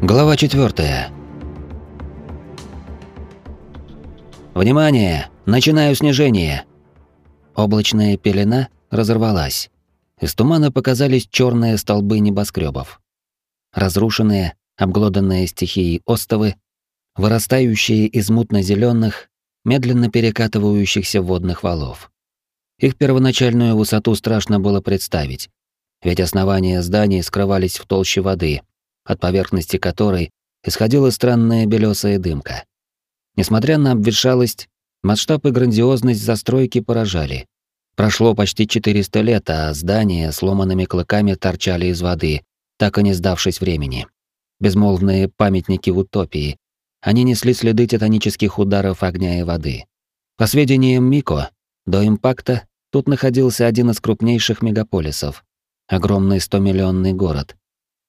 Глава 4. Внимание! Начинаю снижение. Облачная пелена разорвалась. Из тумана показались черные столбы небоскребов. Разрушенные, обглоданные стихией остовы, вырастающие из мутно-зеленых, медленно перекатывающихся водных валов. Их первоначальную высоту страшно было представить, ведь основания зданий скрывались в толще воды, от поверхности которой исходила странная белесая дымка. Несмотря на обветшалость, масштаб и грандиозность застройки поражали. Прошло почти 400 лет, а здания сломанными клыками торчали из воды, так и не сдавшись времени. Безмолвные памятники утопии. Они несли следы титанических ударов огня и воды. По сведениям Мико, до импакта тут находился один из крупнейших мегаполисов. Огромный 100-миллионный город,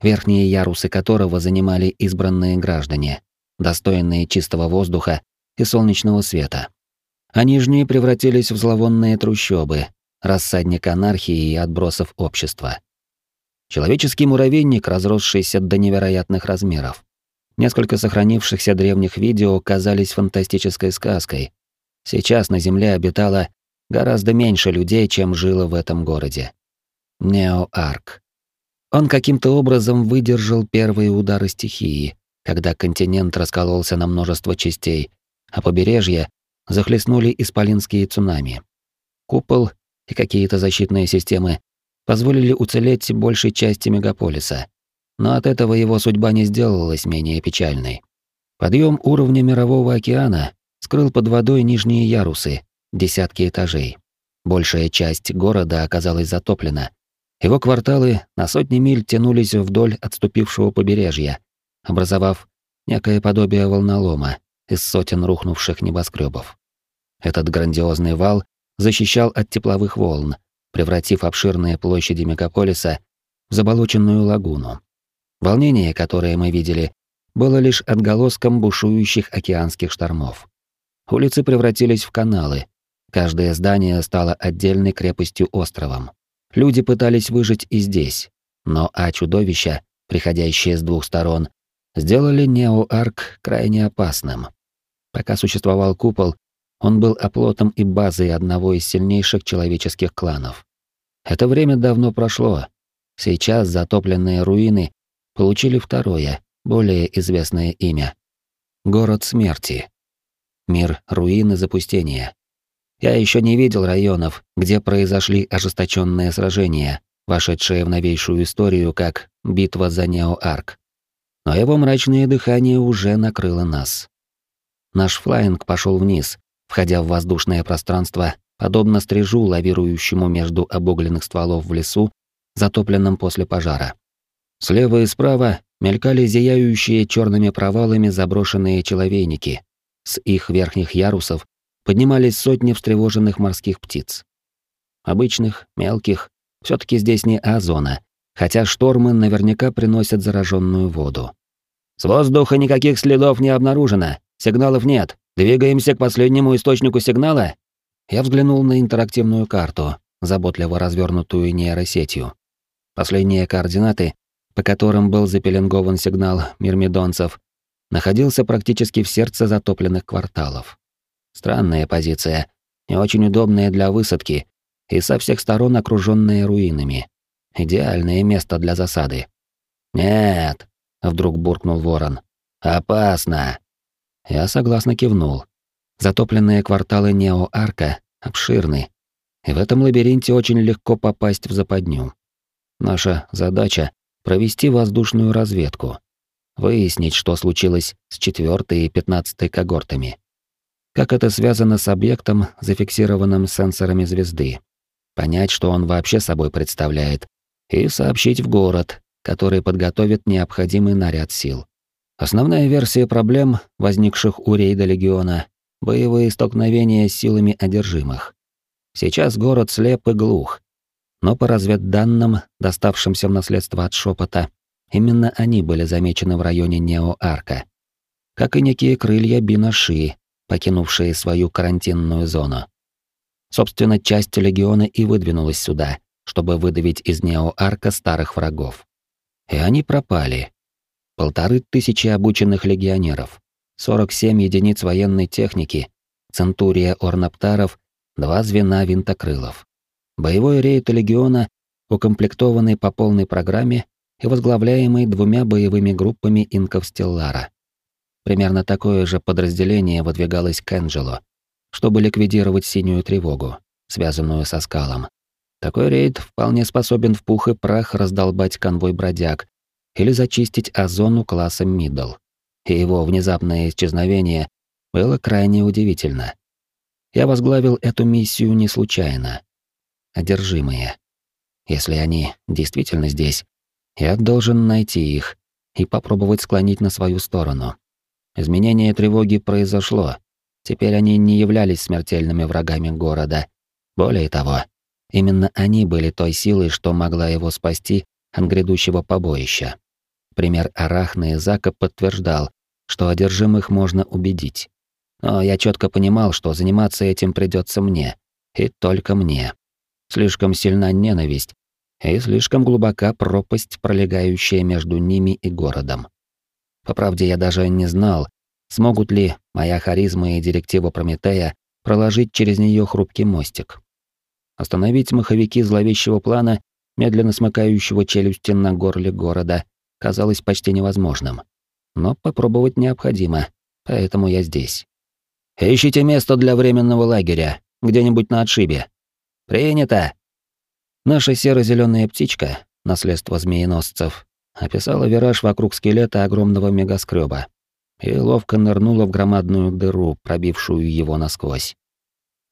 верхние ярусы которого занимали избранные граждане, достойные чистого воздуха и солнечного света. А нижние превратились в зловонные трущобы, рассадник анархии и отбросов общества. Человеческий муравейник, разросшийся до невероятных размеров. Несколько сохранившихся древних видео казались фантастической сказкой. Сейчас на Земле обитало гораздо меньше людей, чем жило в этом городе. Неоарк. Он каким-то образом выдержал первые удары стихии, когда континент раскололся на множество частей, а побережье захлестнули исполинские цунами. Купол и какие-то защитные системы позволили уцелеть большей части мегаполиса, но от этого его судьба не сделалась менее печальной. Подъем уровня мирового океана скрыл под водой нижние ярусы, десятки этажей. Большая часть города оказалась затоплена, его кварталы на сотни миль тянулись вдоль отступившего побережья, образовав некое подобие волнолома из сотен рухнувших небоскребов. Этот грандиозный вал защищал от тепловых волн, превратив обширные площади мегаполиса в заболоченную лагуну. Волнение, которое мы видели, было лишь отголоском бушующих океанских штормов. Улицы превратились в каналы, каждое здание стало отдельной крепостью-островом. Люди пытались выжить и здесь, но А-чудовища, приходящие с двух сторон, сделали Неоарк крайне опасным. Пока существовал купол, он был оплотом и базой одного из сильнейших человеческих кланов. Это время давно прошло. Сейчас затопленные руины получили второе, более известное имя. Город смерти. Мир руин и запустения. Я еще не видел районов, где произошли ожесточенные сражения, вошедшие в новейшую историю как битва за Неоарк. Но его мрачное дыхание уже накрыло нас. Наш флайинг пошел вниз, входя в воздушное пространство, подобно стрижу, лавирующему между обугленных стволов в лесу, затопленном после пожара. Слева и справа мелькали зияющие черными провалами заброшенные человейники. С их верхних ярусов поднимались сотни встревоженных морских птиц. Обычных, мелких, все таки здесь не озона, хотя штормы наверняка приносят зараженную воду. С воздуха никаких следов не обнаружено, сигналов нет. Двигаемся к последнему источнику сигнала. Я взглянул на интерактивную карту, заботливо развернутую нейросетью. Последние координаты, по которым был запеленгован сигнал мирмидонцев, находился практически в сердце затопленных кварталов. Странная позиция, не очень удобная для высадки и со всех сторон окруженная руинами. Идеальное место для засады. «Нет», — вдруг буркнул ворон. «Опасно». Я согласно кивнул. Затопленные кварталы Нео-Арка обширны, и в этом лабиринте очень легко попасть в западню. Наша задача — провести воздушную разведку, выяснить, что случилось с четвертой и пятнадцатой когортами как это связано с объектом, зафиксированным сенсорами звезды, понять, что он вообще собой представляет, и сообщить в город, который подготовит необходимый наряд сил. Основная версия проблем, возникших у рейда Легиона, боевые столкновения с силами одержимых. Сейчас город слеп и глух, но по разведданным, доставшимся в наследство от шепота, именно они были замечены в районе Нео-Арка. Как и некие крылья Бинаши, покинувшие свою карантинную зону. Собственно, часть легиона и выдвинулась сюда, чтобы выдавить из Нео-Арка старых врагов. И они пропали. полторы тысячи обученных легионеров, 47 единиц военной техники, центурия орнаптаров, два звена винтокрылов. Боевой рейд легиона, укомплектованный по полной программе и возглавляемый двумя боевыми группами инков Стеллара. Примерно такое же подразделение выдвигалось к Энджело, чтобы ликвидировать синюю тревогу, связанную со скалом. Такой рейд вполне способен в пух и прах раздолбать конвой бродяг или зачистить озону классом Мидл. И его внезапное исчезновение было крайне удивительно. Я возглавил эту миссию не случайно. Одержимые. Если они действительно здесь, я должен найти их и попробовать склонить на свою сторону. Изменение тревоги произошло. Теперь они не являлись смертельными врагами города. Более того, именно они были той силой, что могла его спасти от грядущего побоища. Пример Арахны и Зака подтверждал, что одержимых можно убедить. Но я четко понимал, что заниматься этим придется мне, и только мне. Слишком сильна ненависть, и слишком глубока пропасть, пролегающая между ними и городом. По правде, я даже не знал, смогут ли моя харизма и директива Прометея проложить через нее хрупкий мостик. Остановить маховики зловещего плана, медленно смыкающего челюсти на горле города, казалось почти невозможным. Но попробовать необходимо, поэтому я здесь. «Ищите место для временного лагеря, где-нибудь на отшибе». «Принято!» Наша серо зеленая птичка, наследство змееносцев, описала вираж вокруг скелета огромного мегаскрёба и ловко нырнула в громадную дыру, пробившую его насквозь.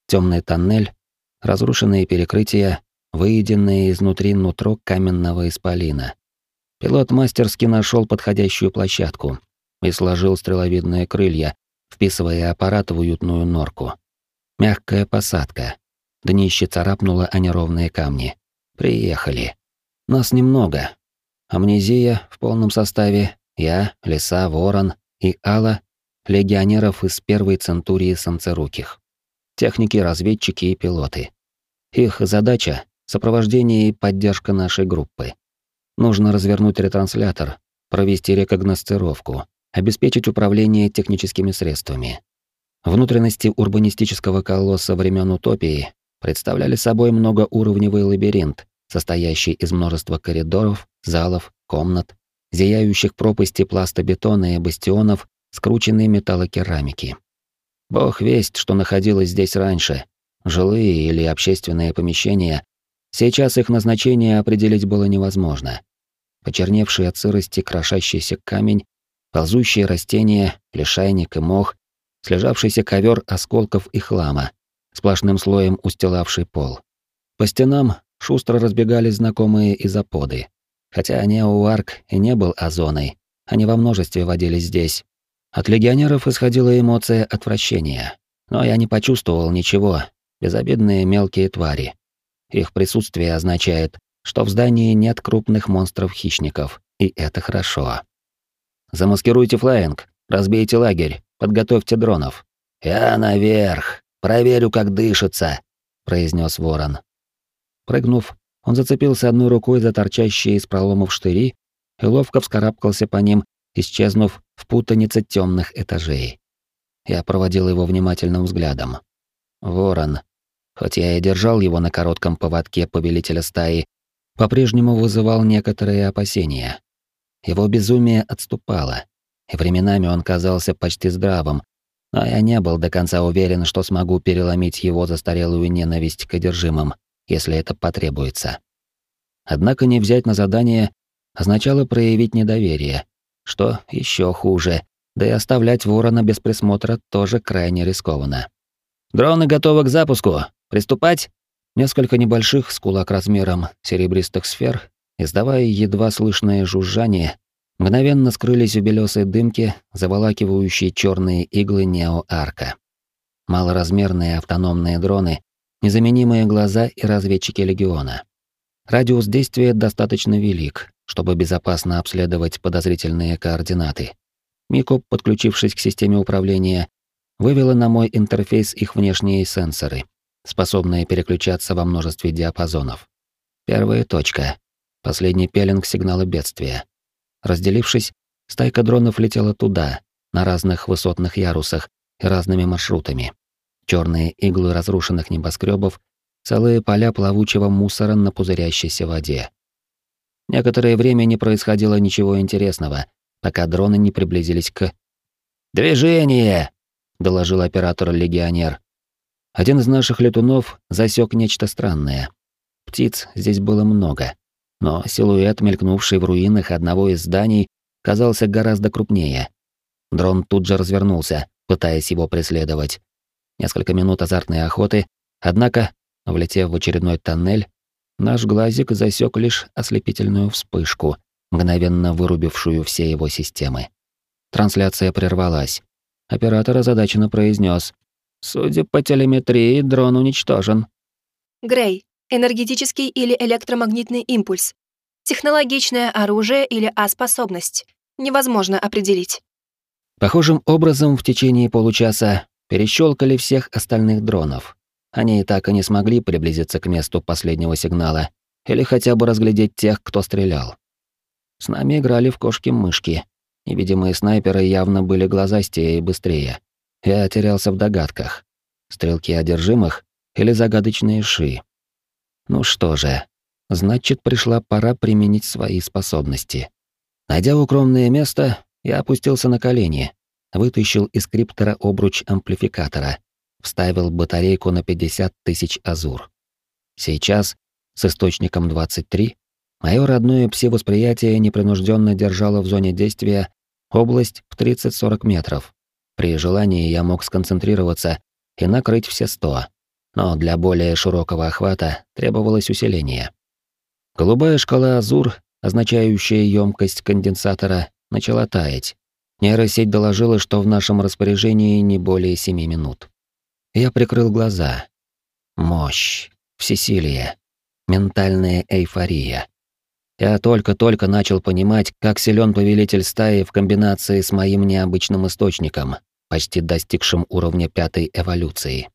Темный тоннель, разрушенные перекрытия, выеденные изнутри нутро каменного исполина. Пилот мастерски нашел подходящую площадку и сложил стреловидные крылья, вписывая аппарат в уютную норку. Мягкая посадка, Днище царапнуло о неровные камни. Приехали. Нас немного. Амнезия в полном составе, я, Лиса, Ворон и Алла, легионеров из первой центурии самцеруких. Техники, разведчики и пилоты. Их задача — сопровождение и поддержка нашей группы. Нужно развернуть ретранслятор, провести рекогносцировку, обеспечить управление техническими средствами. Внутренности урбанистического колосса времен утопии представляли собой многоуровневый лабиринт, состоящий из множества коридоров, залов, комнат, зияющих пропасти пластобетона и бастионов, скрученной металлокерамики. Бог весть, что находилось здесь раньше. Жилые или общественные помещения. Сейчас их назначение определить было невозможно. Почерневший от сырости крошащийся камень, ползущие растения, лишайник и мох, слежавшийся ковер осколков и хлама, сплошным слоем устилавший пол. По стенам шустро разбегались знакомые изоподы. Хотя Неоуарк и не был озоной, они во множестве водились здесь. От легионеров исходила эмоция отвращения. Но я не почувствовал ничего, безобидные мелкие твари. Их присутствие означает, что в здании нет крупных монстров-хищников, и это хорошо. Замаскируйте флайинг, разбейте лагерь, подготовьте дронов. Я наверх, Проверю, как дышится», — произнес ворон. Прыгнув, он зацепился одной рукой за торчащие из проломов штыри и ловко вскарабкался по ним, исчезнув в путанице темных этажей. Я проводил его внимательным взглядом. Ворон, хоть я и держал его на коротком поводке повелителя стаи, по-прежнему вызывал некоторые опасения. Его безумие отступало, и временами он казался почти здравым, но я не был до конца уверен, что смогу переломить его застарелую ненависть к одержимым, если это потребуется. Однако не взять на задание означало проявить недоверие, что еще хуже, да и оставлять ворона без присмотра тоже крайне рискованно. «Дроны готовы к запуску! Приступать?» Несколько небольших, с кулак размером, серебристых сфер, издавая едва слышное жужжание, мгновенно скрылись в белесой дымке, заволакивающей черные иглы неоарка. Малоразмерные автономные дроны, незаменимые глаза и разведчики легиона. Радиус действия достаточно велик, чтобы безопасно обследовать подозрительные координаты. Мико, подключившись к системе управления, вывела на мой интерфейс их внешние сенсоры, способные переключаться во множестве диапазонов. Первая точка. Последний пеленг сигнала бедствия. Разделившись, Стайка дронов летела туда, на разных высотных ярусах и разными маршрутами. Черные иглы разрушенных небоскребов, целые поля плавучего мусора на пузырящейся воде. Некоторое время не происходило ничего интересного, пока дроны не приблизились к... «Движение!» — доложил оператор-легионер. Один из наших летунов засек нечто странное. Птиц здесь было много, но силуэт, мелькнувший в руинах одного из зданий, казался гораздо крупнее. Дрон тут же развернулся, пытаясь его преследовать. Несколько минут азартной охоты, однако, влетев в очередной тоннель, Наш глазик засек лишь ослепительную вспышку, мгновенно вырубившую все его системы. Трансляция прервалась. Оператор озадаченно произнес: «Судя по телеметрии, дрон уничтожен». «Грей, энергетический или электромагнитный импульс. Технологичное оружие или А-способность. Невозможно определить». Похожим образом в течение получаса перещелкали всех остальных дронов. Они и так и не смогли приблизиться к месту последнего сигнала или хотя бы разглядеть тех, кто стрелял. С нами играли в кошки-мышки. Невидимые снайперы явно были глазастее и быстрее. Я терялся в догадках. Стрелки одержимых или загадочные ши. Ну что же, значит, пришла пора применить свои способности. Найдя укромное место, я опустился на колени, вытащил из криптора обруч амплификатора вставил батарейку на 50 тысяч азур. Сейчас, с источником 23, мое родное пси-восприятие непринужденно держало в зоне действия область в 30-40 метров. При желании я мог сконцентрироваться и накрыть все 100, но для более широкого охвата требовалось усиление. Голубая шкала азур, означающая емкость конденсатора, начала таять. Нейросеть доложила, что в нашем распоряжении не более 7 минут. Я прикрыл глаза. Мощь, всесилие, ментальная эйфория. Я только-только начал понимать, как силен повелитель стаи в комбинации с моим необычным источником, почти достигшим уровня пятой эволюции.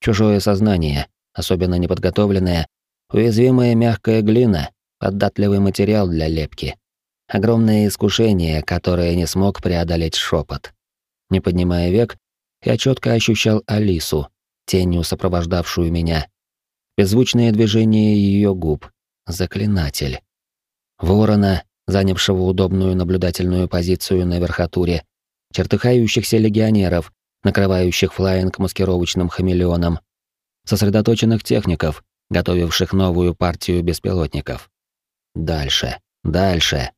Чужое сознание, особенно неподготовленное, уязвимая мягкая глина, податливый материал для лепки. Огромное искушение, которое не смог преодолеть шепот. Не поднимая век, я четко ощущал Алису, тенью сопровождавшую меня. Беззвучное движение ее губ. Заклинатель. Ворона, занявшего удобную наблюдательную позицию на верхотуре. Чертыхающихся легионеров, накрывающих флайинг маскировочным хамелеоном. Сосредоточенных техников, готовивших новую партию беспилотников. Дальше, дальше.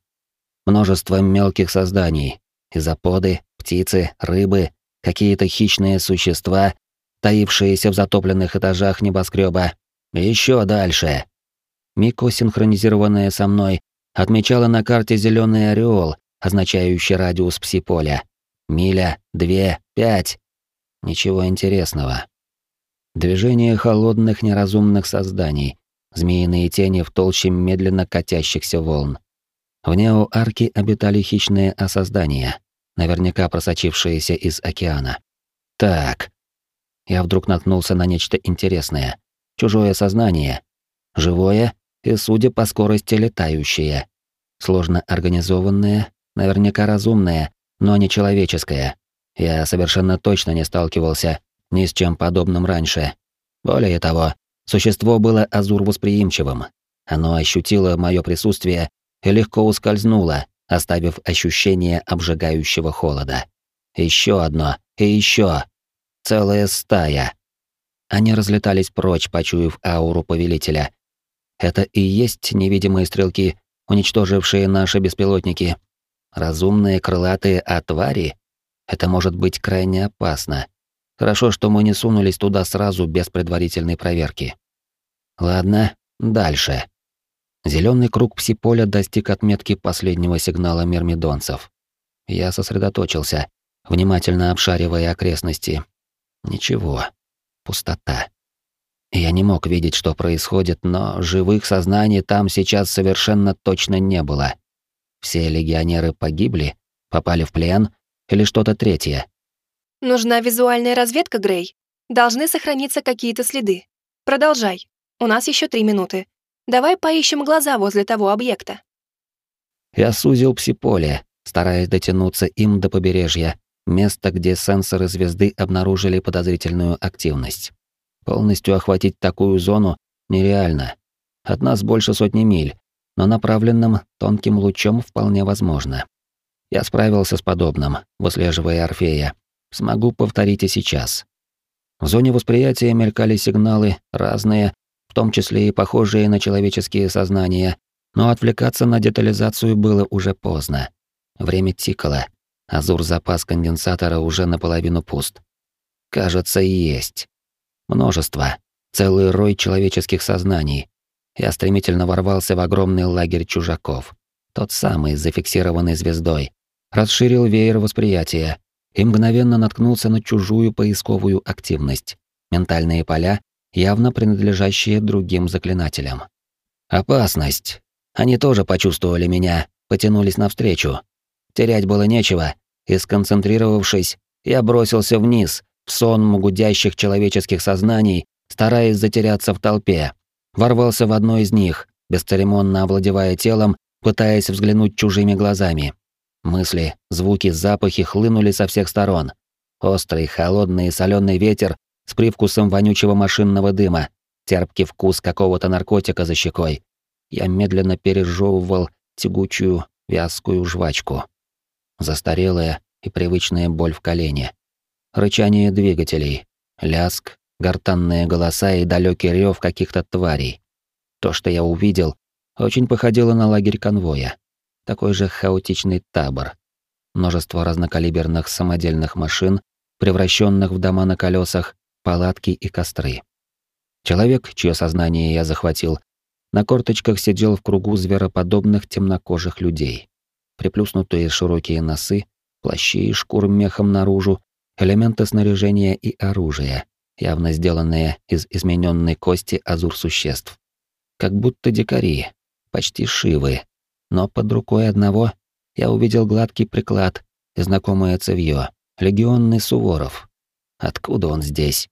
Множество мелких созданий. Изоподы, птицы, рыбы, какие-то хищные существа, таившиеся в затопленных этажах небоскреба. Еще дальше. Мико, синхронизированная со мной, отмечала на карте зеленый ореол, означающий радиус пси-поля. Миля, две, пять. Ничего интересного. Движение холодных неразумных созданий, змеиные тени в толще медленно катящихся волн. В нео-арке обитали хищные осоздания наверняка просочившиеся из океана. Так. Я вдруг наткнулся на нечто интересное. Чужое сознание. Живое и, судя по скорости, летающее. Сложно организованное, наверняка разумное, но не человеческое. Я совершенно точно не сталкивался ни с чем подобным раньше. Более того, существо было азур-восприимчивым. Оно ощутило мое присутствие и легко ускользнуло, оставив ощущение обжигающего холода. Еще одно, и еще. Целая стая. Они разлетались прочь, почуяв ауру повелителя. Это и есть невидимые стрелки, уничтожившие наши беспилотники. Разумные крылатые отвари? Это может быть крайне опасно. Хорошо, что мы не сунулись туда сразу без предварительной проверки. Ладно, дальше. Зеленый круг псиполя достиг отметки последнего сигнала мирмидонцев. Я сосредоточился, внимательно обшаривая окрестности. Ничего. Пустота. Я не мог видеть, что происходит, но живых сознаний там сейчас совершенно точно не было. Все легионеры погибли, попали в плен или что-то третье. Нужна визуальная разведка, Грей. Должны сохраниться какие-то следы. Продолжай. У нас еще три минуты. Давай поищем глаза возле того объекта. Я сузил псиполе, стараясь дотянуться им до побережья, места, где сенсоры звезды обнаружили подозрительную активность. Полностью охватить такую зону нереально. От нас больше сотни миль, но направленным тонким лучом вполне возможно. Я справился с подобным, выслеживая Орфея. Смогу повторить и сейчас. В зоне восприятия мелькали сигналы разные, в том числе и похожие на человеческие сознания, но отвлекаться на детализацию было уже поздно. Время тикало. Азур-запас конденсатора уже наполовину пуст. Кажется, есть. Множество. Целый рой человеческих сознаний. Я стремительно ворвался в огромный лагерь чужаков. Тот самый, зафиксированный звездой. Расширил веер восприятия и мгновенно наткнулся на чужую поисковую активность. Ментальные поля, явно принадлежащие другим заклинателям. Опасность. Они тоже почувствовали меня, потянулись навстречу. Терять было нечего, и сконцентрировавшись, я бросился вниз, в сон гудящих человеческих сознаний, стараясь затеряться в толпе. Ворвался в одно из них, бесцеремонно овладевая телом, пытаясь взглянуть чужими глазами. Мысли, звуки, запахи хлынули со всех сторон. Острый, холодный и соленый ветер с привкусом вонючего машинного дыма, терпкий вкус какого-то наркотика за щекой. Я медленно пережевывал тягучую, вязкую жвачку. Застарелая и привычная боль в колене. Рычание двигателей, ляск, гортанные голоса и далекий рев каких-то тварей. То, что я увидел, очень походило на лагерь конвоя. Такой же хаотичный табор. Множество разнокалиберных самодельных машин, превращенных в дома на колесах, палатки и костры. Человек, чье сознание я захватил, на корточках сидел в кругу звероподобных темнокожих людей. Приплюснутые широкие носы, плащи и шкур мехом наружу, элементы снаряжения и оружия, явно сделанные из измененной кости азур-существ. Как будто дикари, почти шивы. Но под рукой одного я увидел гладкий приклад и знакомое цевьё, легионный Суворов. Откуда он здесь?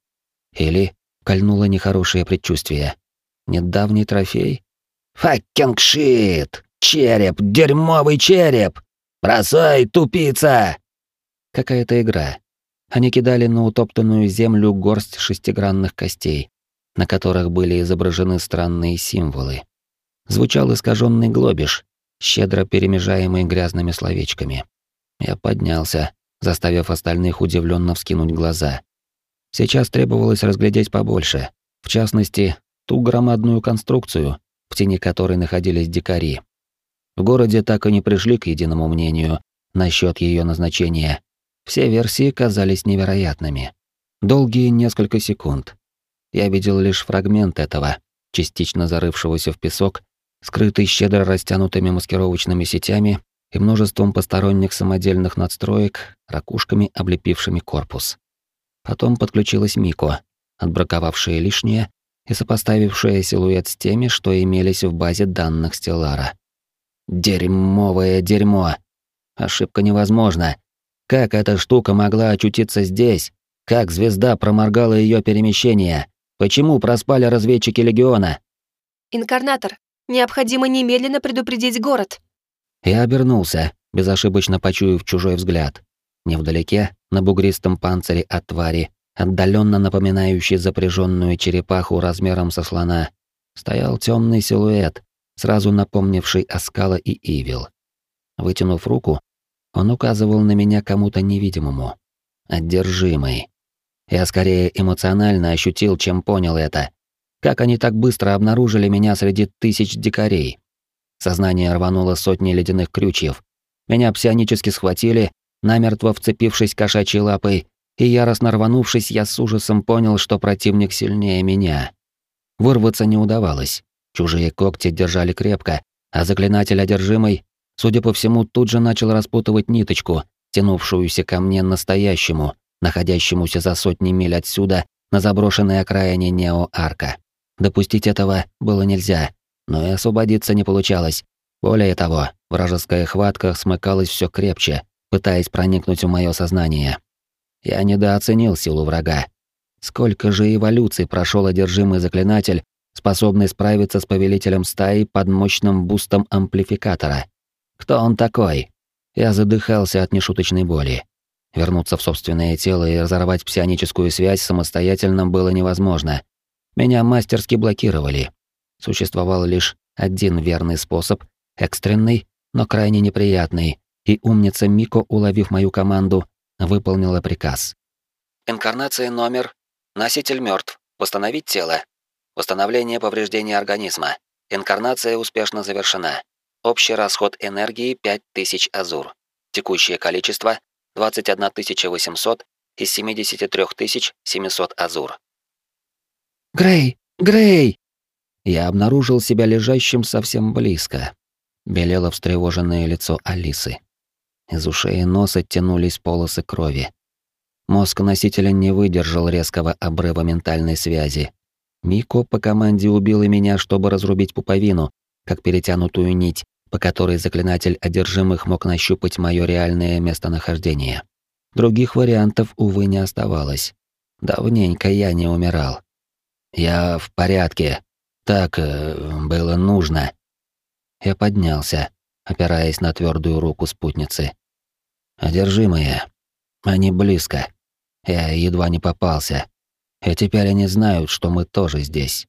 Или кольнуло нехорошее предчувствие. Недавний трофей? «Факкинг шит! Череп! Дерьмовый череп! Бросай, тупица!» Какая-то игра. Они кидали на утоптанную землю горсть шестигранных костей, на которых были изображены странные символы. Звучал искаженный глобиш, щедро перемежаемый грязными словечками. Я поднялся, заставив остальных удивленно вскинуть глаза. Сейчас требовалось разглядеть побольше, в частности, ту громадную конструкцию, в тени которой находились дикари. В городе так и не пришли к единому мнению насчет ее назначения. Все версии казались невероятными. Долгие несколько секунд. Я видел лишь фрагмент этого, частично зарывшегося в песок, скрытый щедро растянутыми маскировочными сетями и множеством посторонних самодельных надстроек, ракушками, облепившими корпус. Потом подключилась Мико, отбраковавшая лишнее и сопоставившая силуэт с теми, что имелись в базе данных Стеллара. Дерьмовое дерьмо. Ошибка невозможна. Как эта штука могла очутиться здесь? Как звезда проморгала ее перемещение? Почему проспали разведчики Легиона? Инкарнатор, необходимо немедленно предупредить город. Я обернулся, безошибочно почуяв чужой взгляд. Невдалеке, на бугристом панцире от твари, отдаленно напоминающий запряженную черепаху размером со слона, стоял темный силуэт, сразу напомнивший Оскала и Ивил. Вытянув руку, он указывал на меня кому-то невидимому. Одержимый. Я скорее эмоционально ощутил, чем понял это. Как они так быстро обнаружили меня среди тысяч дикарей? Сознание рвануло сотни ледяных крючьев. Меня псионически схватили, намертво вцепившись кошачьей лапой, и яростно рванувшись, я с ужасом понял, что противник сильнее меня. Вырваться не удавалось. Чужие когти держали крепко, а заклинатель одержимый, судя по всему, тут же начал распутывать ниточку, тянувшуюся ко мне настоящему, находящемуся за сотни миль отсюда, на заброшенной окраине Нео-Арка. Допустить этого было нельзя, но и освободиться не получалось. Более того, вражеская хватка смыкалась все крепче, пытаясь проникнуть в мое сознание. Я недооценил силу врага. Сколько же эволюций прошел одержимый заклинатель, способный справиться с повелителем стаи под мощным бустом амплификатора? Кто он такой? Я задыхался от нешуточной боли. Вернуться в собственное тело и разорвать псионическую связь самостоятельно было невозможно. Меня мастерски блокировали. Существовал лишь один верный способ, экстренный, но крайне неприятный, и умница Мико, уловив мою команду, выполнила приказ. Инкарнация номер Носитель мертв. Восстановить тело. Восстановление повреждений организма. Инкарнация успешно завершена. Общий расход энергии 5000 азур. Текущее количество 21 800 из 73 700 азур. Грей, Грей! Я обнаружил себя лежащим совсем близко. Белело встревоженное лицо Алисы. Из ушей и носа тянулись полосы крови. Мозг носителя не выдержал резкого обрыва ментальной связи. Мико по команде убила меня, чтобы разрубить пуповину, как перетянутую нить, по которой заклинатель одержимых мог нащупать мое реальное местонахождение. Других вариантов, увы, не оставалось. Давненько я не умирал. Я в порядке. Так э, было нужно. Я поднялся, опираясь на твердую руку спутницы. Одержимые. Они близко. Я едва не попался. И теперь они знают, что мы тоже здесь.